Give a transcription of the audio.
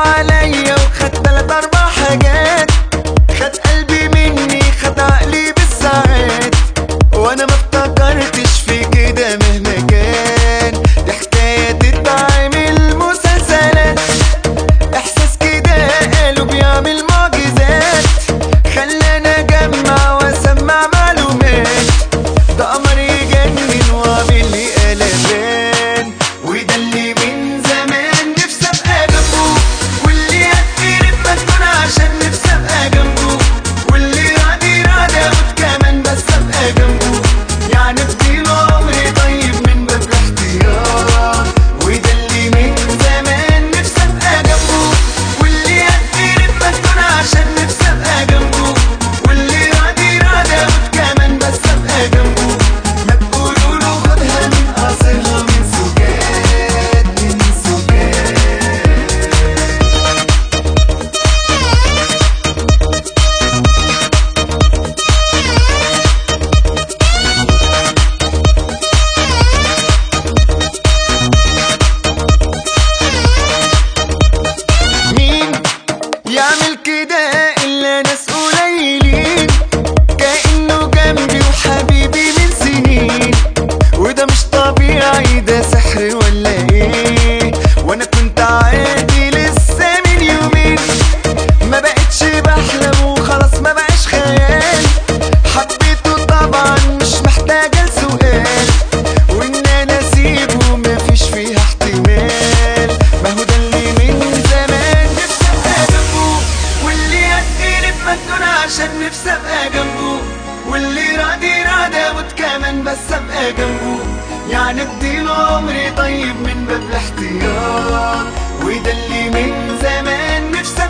عليا وخد تلات أربع حاجات عارف سبقى جنبه واللي رادي رادة وتكمن بس سبقى جنبه. يعني اديله عمري طيب من باب الاحتياط وده اللي من زمان نفسي